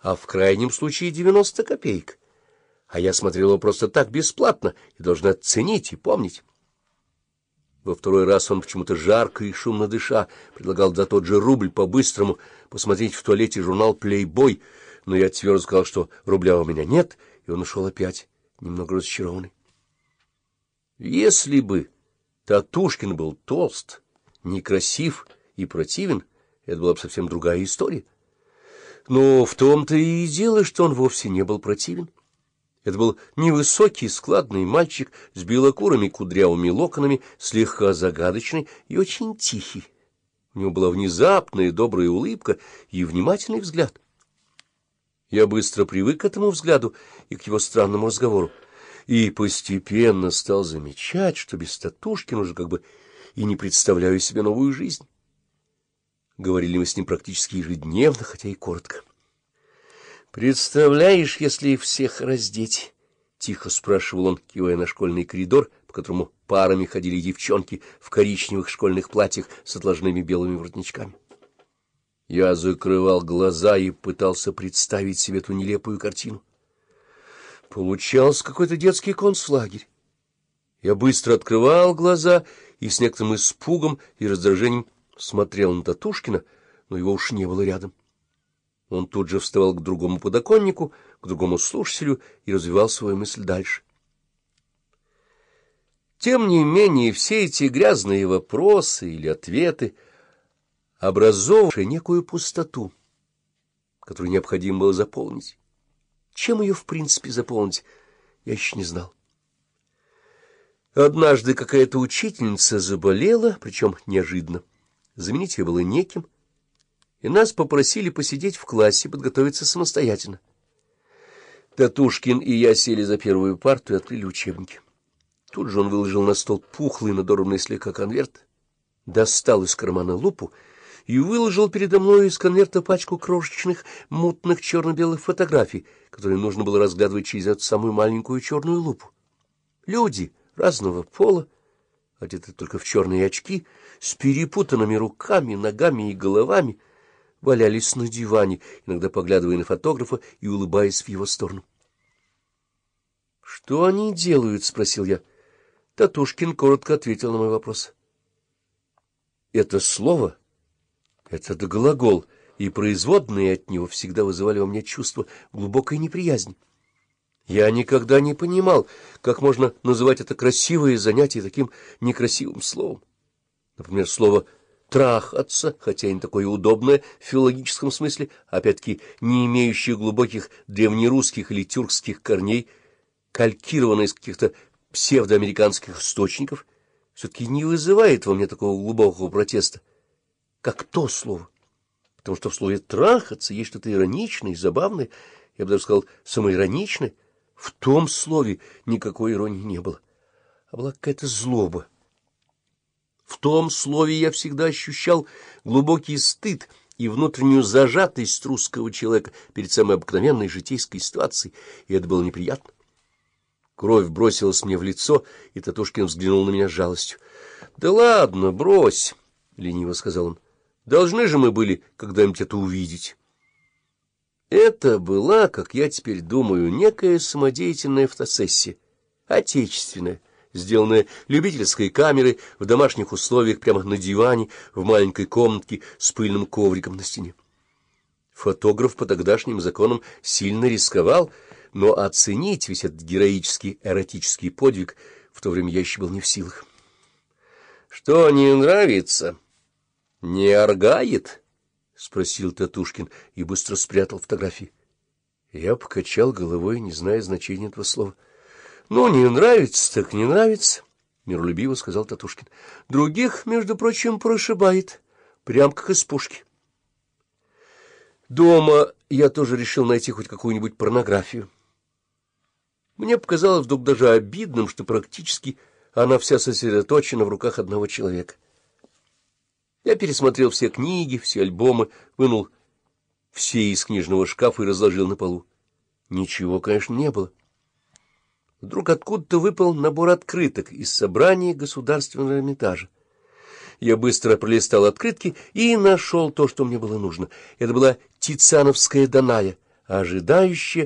а в крайнем случае девяносто копеек. А я смотрел его просто так, бесплатно, и должна ценить и помнить. Во второй раз он почему-то жарко и шумно дыша предлагал за тот же рубль по-быстрому посмотреть в туалете журнал «Плейбой», но я твердо сказал, что рубля у меня нет, и он ушел опять, немного разочарованный. Если бы Татушкин был толст, некрасив и противен, это была бы совсем другая история. Но в том-то и дело, что он вовсе не был противен. Это был невысокий, складный мальчик с белокурыми кудрявыми локонами, слегка загадочный и очень тихий. У него была внезапная добрая улыбка и внимательный взгляд. Я быстро привык к этому взгляду и к его странному разговору, и постепенно стал замечать, что без Татушкина уже как бы и не представляю себе новую жизнь. Говорили мы с ним практически ежедневно, хотя и коротко. «Представляешь, если всех раздеть?» — тихо спрашивал он, кивая на школьный коридор, по которому парами ходили девчонки в коричневых школьных платьях с отложными белыми воротничками. Я закрывал глаза и пытался представить себе эту нелепую картину. Получался какой-то детский концлагерь. Я быстро открывал глаза и с некоторым испугом и раздражением смотрел на Татушкина, но его уж не было рядом. Он тут же вставал к другому подоконнику, к другому слушателю и развивал свою мысль дальше. Тем не менее, все эти грязные вопросы или ответы, образовавшие некую пустоту, которую необходимо было заполнить. Чем ее, в принципе, заполнить, я еще не знал. Однажды какая-то учительница заболела, причем неожиданно. Заменить ее было неким, и нас попросили посидеть в классе, подготовиться самостоятельно. Татушкин и я сели за первую парту и открыли учебники. Тут же он выложил на стол пухлый, надорванный слегка конверт, достал из кармана лупу и выложил передо мной из конверта пачку крошечных, мутных черно-белых фотографий, которые нужно было разглядывать через эту самую маленькую черную лупу. Люди разного пола, одеты только в черные очки, с перепутанными руками, ногами и головами, валялись на диване, иногда поглядывая на фотографа и улыбаясь в его сторону. — Что они делают? — спросил я. Татушкин коротко ответил на мой вопрос. — Это слово, этот глагол и производные от него всегда вызывали во мне чувство глубокой неприязни. Я никогда не понимал, как можно называть это красивое занятие таким некрасивым словом. Например, слово трахаться, хотя и не такое удобное в филологическом смысле, опять-таки не имеющее глубоких древнерусских или тюркских корней, калькированное из каких-то псевдоамериканских источников, все-таки не вызывает во мне такого глубокого протеста, как то слово. Потому что в слове «трахаться» есть что-то ироничное, забавное, я бы даже сказал, самоироничное. В том слове никакой иронии не было, а была какая-то злоба. В том слове я всегда ощущал глубокий стыд и внутреннюю зажатость русского человека перед самой обыкновенной житейской ситуацией, и это было неприятно. Кровь бросилась мне в лицо, и Татушкин взглянул на меня с жалостью. — Да ладно, брось, — лениво сказал он. — Должны же мы были когда-нибудь это увидеть. Это была, как я теперь думаю, некая самодеятельная фотосессия, отечественная, сделанная любительской камерой в домашних условиях прямо на диване в маленькой комнатке с пыльным ковриком на стене. Фотограф по тогдашним законам сильно рисковал, но оценить весь этот героический эротический подвиг в то время я еще был не в силах. — Что не нравится? Не оргает? — спросил Татушкин и быстро спрятал фотографии. Я покачал головой, не зная значения этого слова. — Ну, не нравится, так не нравится, — миролюбиво сказал Татушкин. — Других, между прочим, прошибает, прям как из пушки. Дома я тоже решил найти хоть какую-нибудь порнографию. Мне показалось вдруг даже обидным, что практически она вся сосредоточена в руках одного человека. Я пересмотрел все книги, все альбомы, вынул все из книжного шкафа и разложил на полу. Ничего, конечно, не было. Вдруг откуда-то выпал набор открыток из собрания Государственного Эрмитажа. Я быстро пролистал открытки и нашел то, что мне было нужно. Это была Тициановская Даная, ожидающая